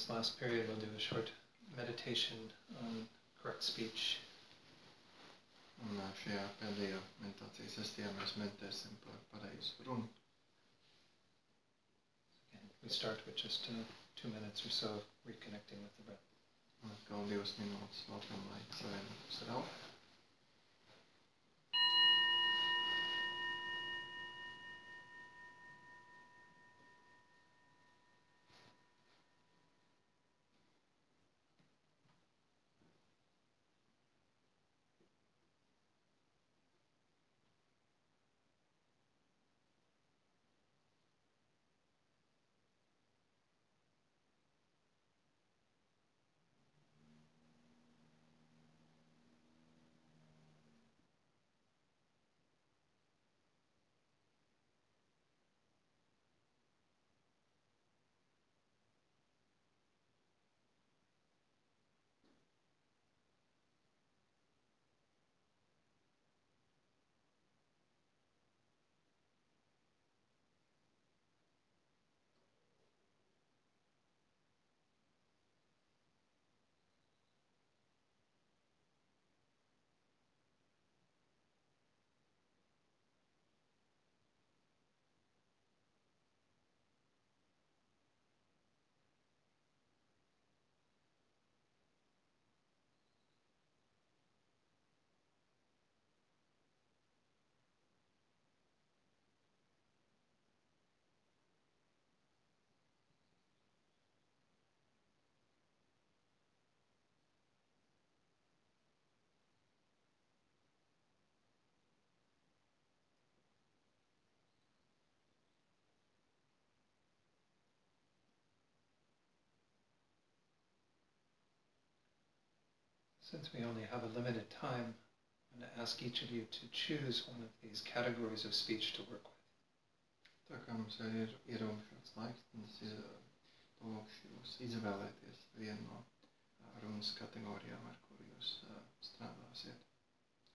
this last period, we'll do a short meditation on correct speech. Un šajā pēdējā meditācijas sesijā mēs meditēsim par pareizu runu. Again, we start with just uh, two minutes or so of reconnecting with the breath. Un atkal divas minūtes veltam, lai savienotos ar elpu. Since we only have a limited time, I'm going to ask each of you to choose one of these categories of speech to work with. Tā kā mums jau ir ierobežots laiks, tad es iz- lūkšu jūs izvēlēties vienu no uh, runas kategorijām, ar kuru jūs uh, strādāsiet.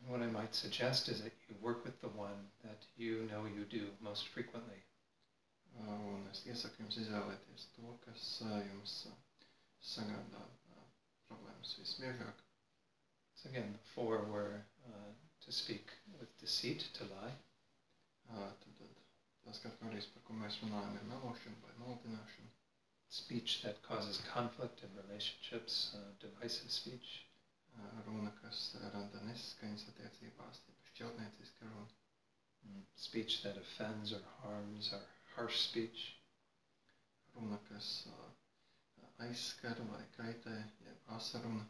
And what I might suggest is that you work with the one that you know you do most frequently. Uh, Un es iesaku jums izvēlēties to, kas uh, jums uh, sagādā uh, problēmas visbiežāk. So again, before were uh, to speak with deceit, to lie. Uh, Tad, tad tās kategorijas, par ko mēs runājam, ir melošana vai maldināšana, Speech that causes conflict in relationships, uh, divisive speech. uh, runa, kas rada nesaskaņas attiecībās, tieši šķautnieciska runa, Mm, Speech that offends or harms, or harsh speech. runa, kas uh, aizskar vai kaitē, jeb asaruna,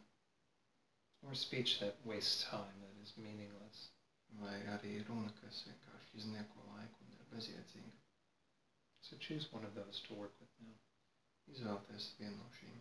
Or speech that wastes time, that is meaningless. vai arī runa, kas vienkārši iznieko laiku un ir bezjēdzīga. So choose one of those to work with now. Izvēlēties vienu no šīm.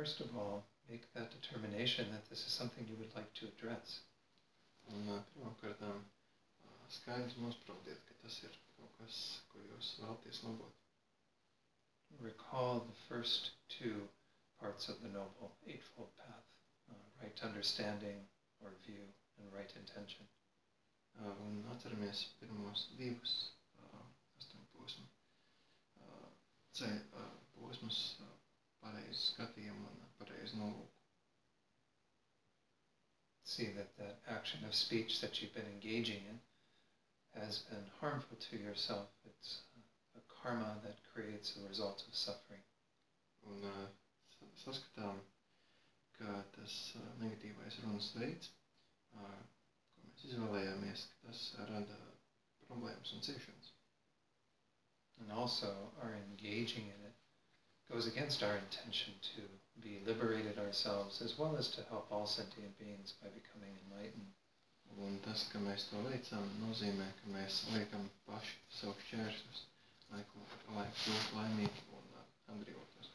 First of all, make that determination that this is something you would like to address. Un uh, pirmkārt, skaidrs nospraudiet, ka tas ir kaut kas, ko jūs vēlaties labot. Recall the first two parts of the Noble Eightfold Path uh, right understanding or view and right intention. Uh, Un atceramies pirmos divus uh, astoņposmu uh, ce, uh, posmus, uh, pareizu skatījumu un pareizu nolūku. See that that action of speech that you've been engaging in has been harmful to yourself. It's uh, a karma that creates a result of suffering. Un uh, sa- saskatām, ka tas uh, negatīvais runas veids, uh, ko mēs izvēlējāmies, ka tas rada problēmas un ciešanas. And also, our engaging in it goes against our intention to be liberated ourselves as well as to help all sentient beings by becoming enlightened. Un tas, ka mēs to veicam, nozīmē, ka mēs liekam paši sev šķēršļus, lai, kļūtu laimīgi un atbrīvotos.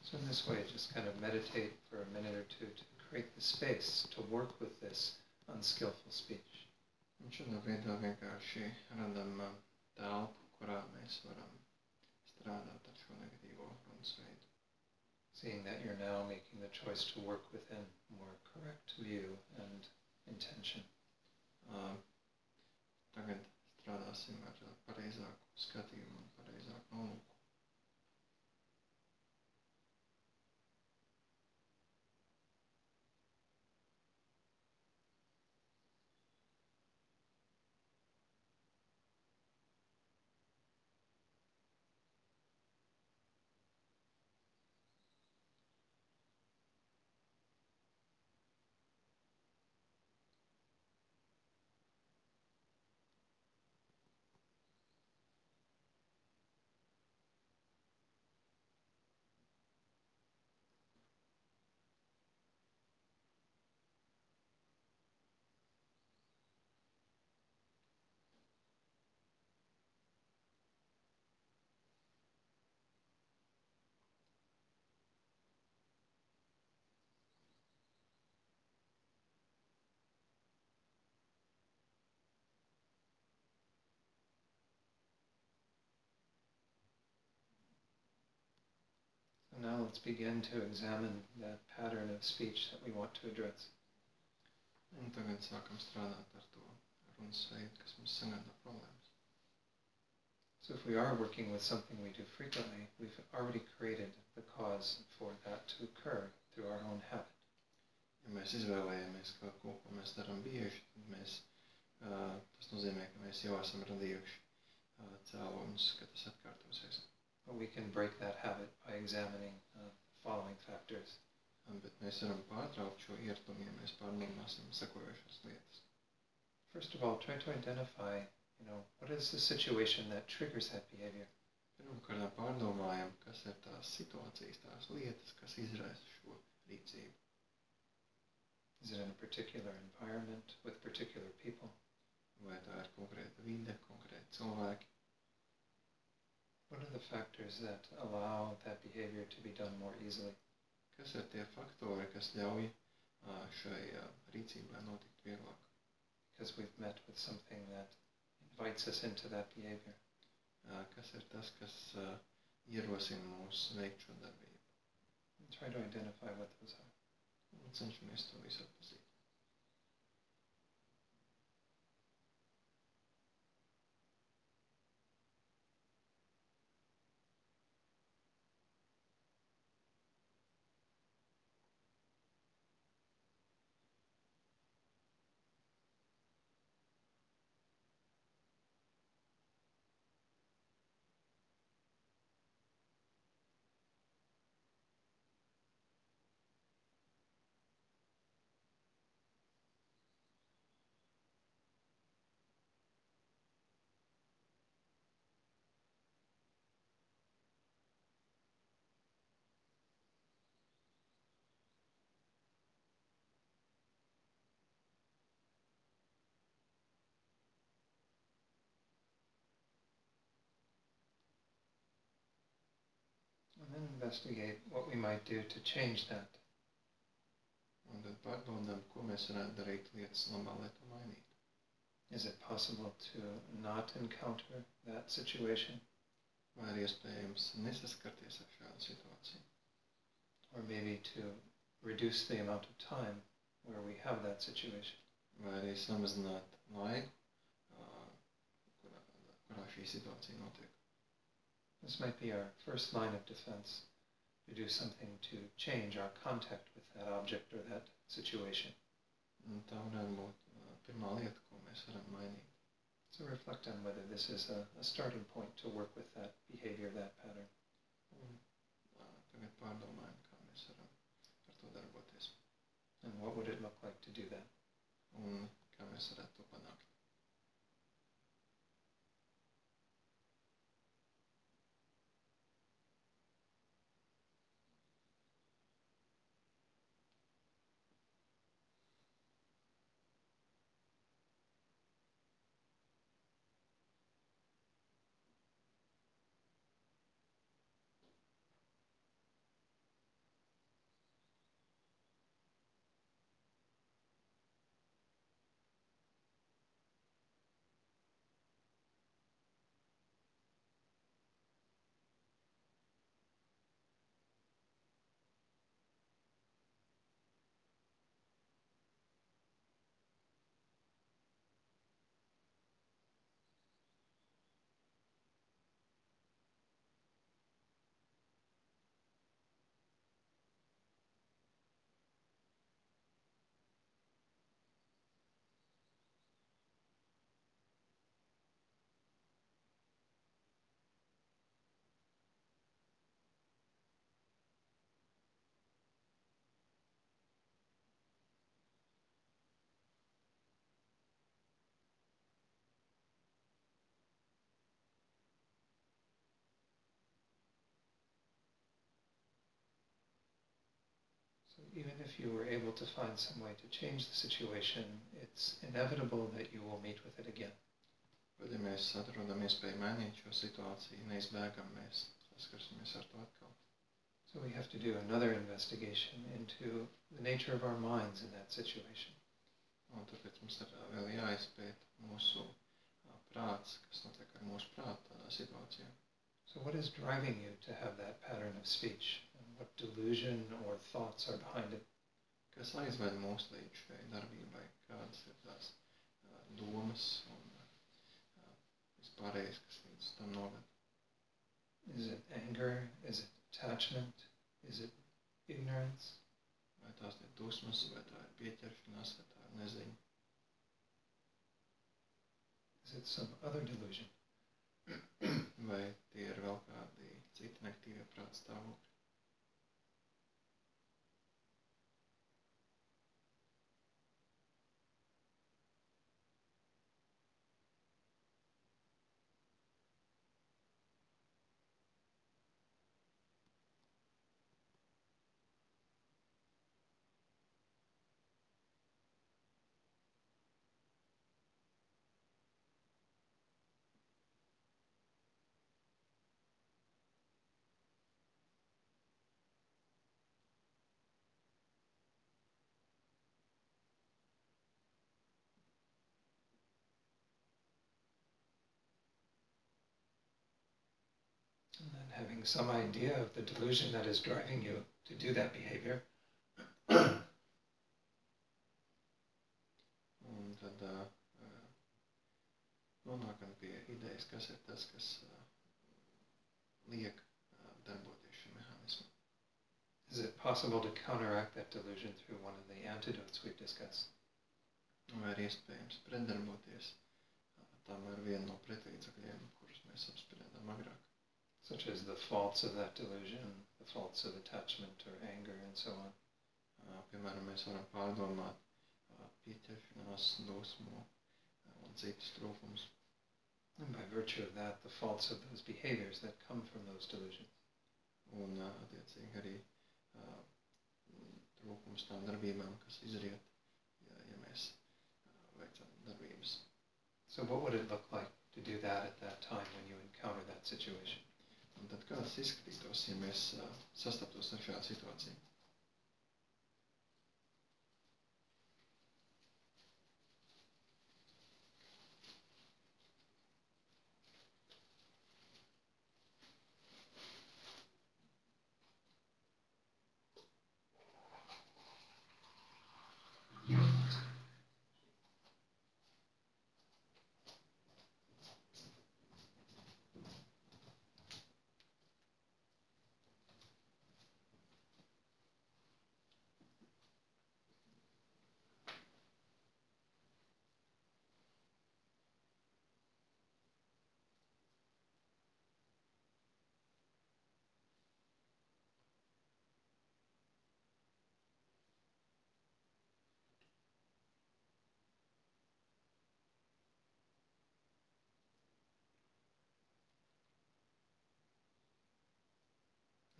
So, in this way, just kind of meditate for a minute or two to create the space to work with this unskillful speech. Un šādā veidā vienkārši radam telpu, kurā mēs varam strādāt ar šo negatīvo veidu. Seeing that you're now making the choice to work within more correct view and intention. Um, Skatījumu un pareizāku nolūku. So now let's begin to examine that pattern of speech that we want to address. Un tagad sākam strādāt ar to runas veidu, kas mums sagādā problēmas. So if we are working with something we do frequently, we've already created the cause for that to occur through our own habit. Ja mēs izvēlējamies kaut ko, ko mēs darām bieži, tad mēs, uh, tas nozīmē, ka mēs jau esam radījuši uh, ka tas atkārtosies. We can break that habit by examining uh, following factors. Bet mēs varam pārtraukt šo ieradumu, ja mēs pārdomāsim sekojošas lietas. First of all, try to identify, you know, what is the situation that triggers that behavior. Pirmkārt, pārdomājam, kas ir tās situācijas, tās lietas, kas izraisa šo rīcību. Is it in a particular environment with particular people? Vai tā ir konkrēta vide, konkrēti cilvēki, What are the factors that allow that behavior to be done more easily? kas ir tie faktori, kas ļauj ā, šai ā, rīcībai notikt vieglāk. Because we've met with something that invites us into that behavior. Ā, Kas ir tas, kas ā, ierosina mūs veikt šo darbību. And try to identify what those are. Un cenšamies to visu atpazīt. And then investigate what we might do to change that. Un tad pārbaudām, ko mēs varētu darīt lietas labā, lai to mainītu. Is it possible to not encounter that situation? Vai ir iespējams nesaskarties ar šādu situāciju? Or maybe to reduce the amount of time where we have that situation? Vai arī samazināt laiku, ā, kurā, kurā šī situācija notiek. This might be our first line of defense to do something to change our contact with that object or that situation. Un tā varētu būt ā, pirmā lieta, ko mēs varam mainīt. So reflect on whether this is a, a starting point to work with that behavior, that pattern. Un ā, tagad pārdomājam, kā mēs varam ar to darboties. And what would it look like to do that? Even if you were able to find some way to change the situation, it's inevitable that you will meet with it again. Ja mēs atrodam iespēju mainīt šo situāciju, neizbēgam mēs saskarsimies ar to atkal. So we have to do another investigation into the nature of our minds in that situation. Un tāpēc mums ir vēl jāizpēt mūsu prāts, kas notiek ar mūsu prāta ā, situācijā. So what is driving you to have that pattern of speech? What delusion or thoughts are behind it? Kas aizved mūs līdz šai darbībai, kādas ir tās ā, domas un ā, vispārējais, kas līdz tam noved. Is it anger? Is it attachment? Is it ignorance? Vai tās ir dusmas, vai tā ir pieķeršanās, vai tā ir neziņa. Is it some other delusion? Vai tie ir vēl kādi citi nektīvie prāta stāvokļi. And then having some idea of the delusion that is driving you to do that behavior, Un tad ā, ā, nonākam pie idejas, kas ir tas, kas ā, liek ā, darboties šim mehānismam. is it possible to counteract that delusion through one of the antidotes we've discussed? Vai ir iespējams pretdarboties ā, tam ar vienu no pretlīdzakļiem, Such as the faults of that delusion, the faults of attachment or anger, and so on. Uh, Citus uh, trūkumus. And by virtue of that, the faults of those behaviors that come from those delusions. Uh, Darbības. So, what would it look like to do that at that time when you encounter that situation? Un tad kā tas izskatītos, ja mēs sastaptos ar šādu situāciju?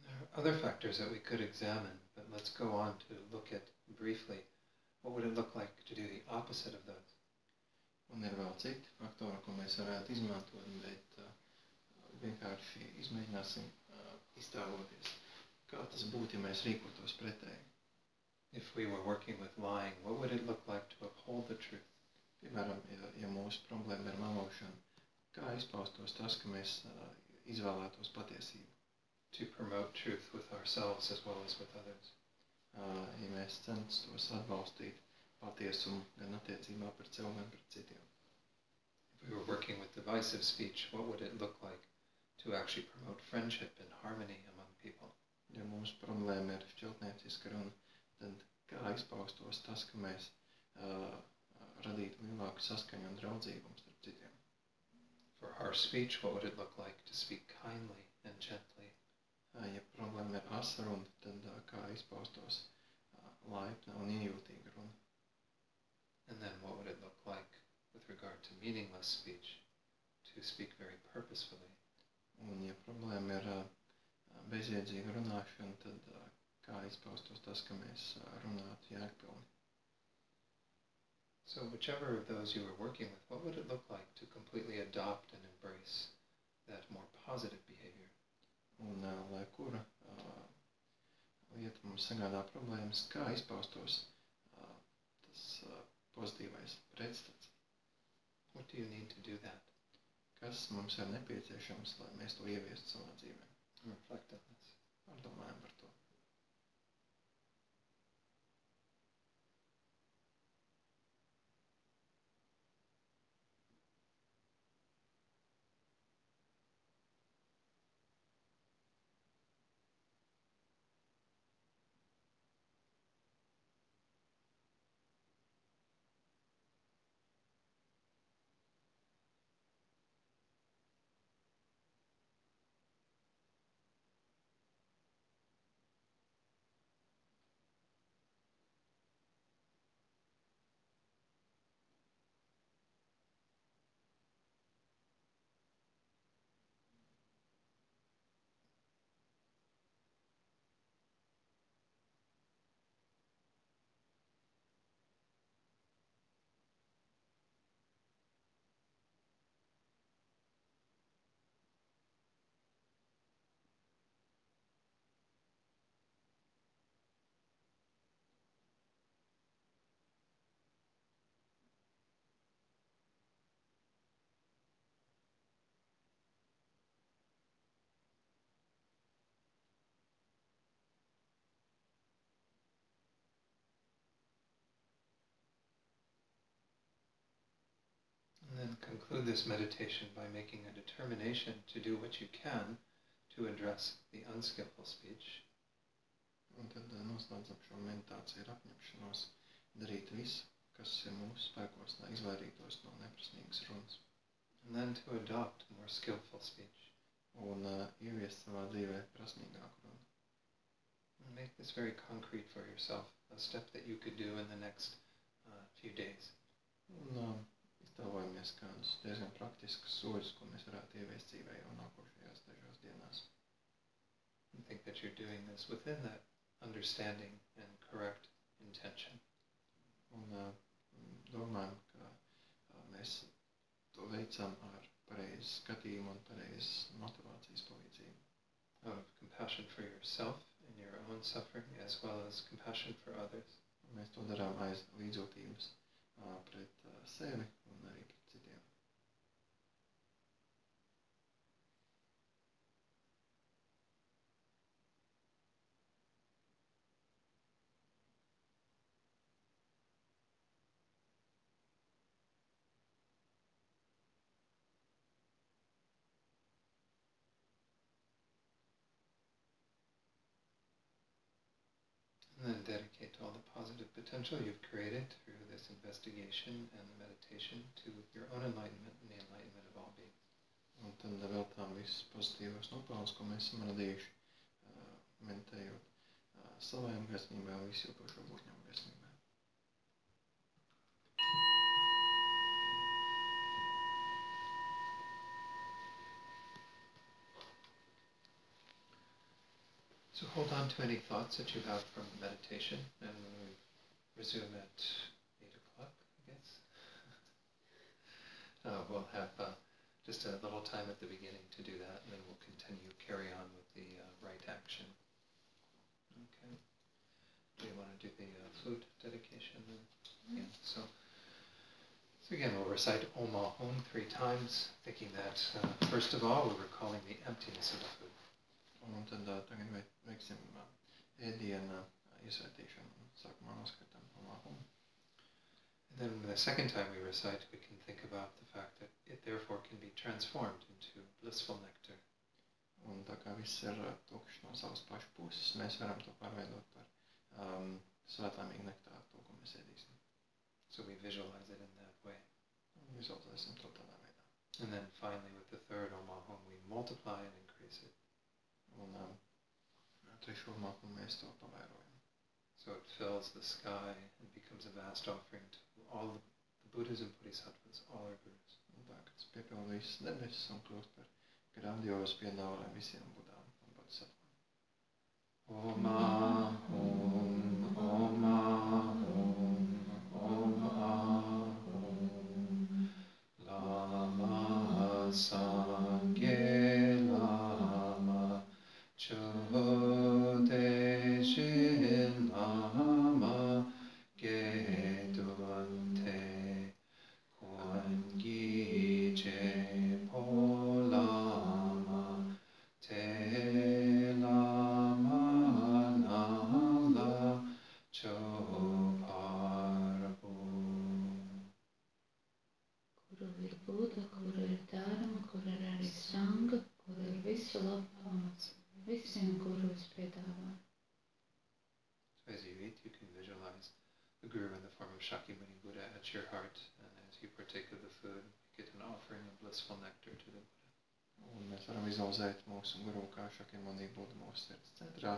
There are other factors that we could examine, but let's go on to look at briefly what would it look like to do the opposite of those. Un ir vēl citi faktori, ko mēs varētu izmantot, bet uh, vienkārši izmēģināsim uh, iztēloties, kā tas būtu, ja mēs rīkotos pretēji. If we were working with lying, what would it look like to uphold the truth? Piemēram, ja, ja mūsu problēma ir melošana, kā izpaustos tas, ka mēs uh, izvēlētos patiesību? To promote truth with ourselves as well as with others. Uh, ja mēs censtos atbalstīt patiesumu gan attiecībā pret sevi, gan pret citiem. If we were working with divisive speech, what would it look like to actually promote friendship and harmony among people? Ja mūsu problēma ir šķeltnieciska runa, tad kā izpaustos tas, ka mēs uh, radītu lielāku saskaņu un draudzīgumu starp citiem? For harsh speech, what would it look like to speak kindly and gently? Uh, ja problēma ir asa runa, tad uh, kā izpaustos uh, laipna un iejūtīga runa? And then what would it look like with regard to meaningless speech? To speak very purposefully. Un ja problēma ir uh, bezjēdzīga runāšana, tad uh, kā izpaustos tas, ka mēs uh, runātu jēgpilni. So, whichever of those you were working with, what would it look like to completely adopt and embrace that more positive behavior? Un, lai kura lieta mums sagādā problēmas, kā izpaustos tas pozitīvais pretstats. What do you need to do that? Kas mums ir nepieciešams, lai mēs to ieviestu savā dzīvē? Reflect on this. Pārdomājam par to. Conclude this meditation by making a determination to do what you can to address the unskillful speech. Un tad noslēdzam šo meditāciju ar apņemšanos darīt visu, kas ir mūsu spēkos, lai izvairītos no neprasmīgas runas. And then to adopt more skillful speech. Un uh, ieviest savā dzīvē prasmīgāku runu. And make this very concrete for yourself, a step that you could do in the next uh, few days. Un uh, iztēlojamies kādus diezgan praktiskus soļus, ko mēs varētu ieviest dzīvē jau nākošajās dažās dienās. And think that you're doing this within that understanding and correct intention. Un uh, domājam, ka uh, mēs to veicam ar pareizu skatījumu un pareizu motivācijas palīdzību. Of compassion for yourself and your own suffering, as well as compassion for others. Mēs to darām aiz līdzjūtības pret sevi un arī pret And then dedicate all the positive potential you've created through this investigation and the meditation to your own enlightenment and the enlightenment of all beings. Un tad veltām visus pozitīvos nopelnus, ko mēs esam radījuši, būtņu gaismībām. So hold on to any thoughts that you have from the meditation, and when we resume at 8 o'clock, I guess, uh, we'll have uh, just a little time at the beginning to do that, and then we'll continue, carry on with the uh, right action. Okay. Do you want to do the uh, flute dedication then? Yeah. So, so again, we'll recite Om Ahom three times, thinking that uh, first of all, we're recalling the emptiness of the food. Un tad tagad veiksim uh. Sākumā noskatām omāhumu. And then the second time we recite, we can think about the fact that it therefore can be transformed into blissful nectar. Un tā kā viss ir tukšs no savas pašu puses, mēs varam to pārveidot par um, svētāmīgu nektāru, to, ko mēs ēdīsim. So we visualize it in that way. Un vizualizēsim to tādā veidā. And then finally, with the third Om we multiply and increase it. Un um, trešo mākumu mēs to pavērojam. So it fills the sky and becomes a vast offering to all the, the Buddhas and Bodhisattvas, all our gurus. Un tā, ka tas piepilda visas debesis un kļūst par grandiozu piedāvājumu visiem budām un bodhisattvām. Om Ahum, As you can visualize the Guru in the form of Shakyamuni Buddha at your heart, and as you partake of the food, you get an offering of blissful nectar to the Buddha. Un mēs varam vizualizēt mūsu guru kā un būtu mūsu sirds centrā.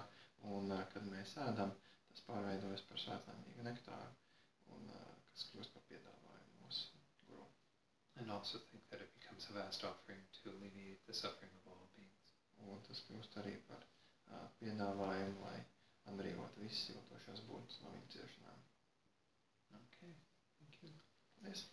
Un, ā, kad mēs ēdam, tas pārveidojas par svētlaimīgu nektāru, un, ā, kas kļūst par piedāvājumu mūsu guru. And also think that it becomes a vast offering to alleviate the suffering of all beings. Un tas kļūst arī par ā, piedāvājumu, lai atbrīvotu visas jūtošās būtnes no viņu ciešanām. Okay, thank you. Paldies!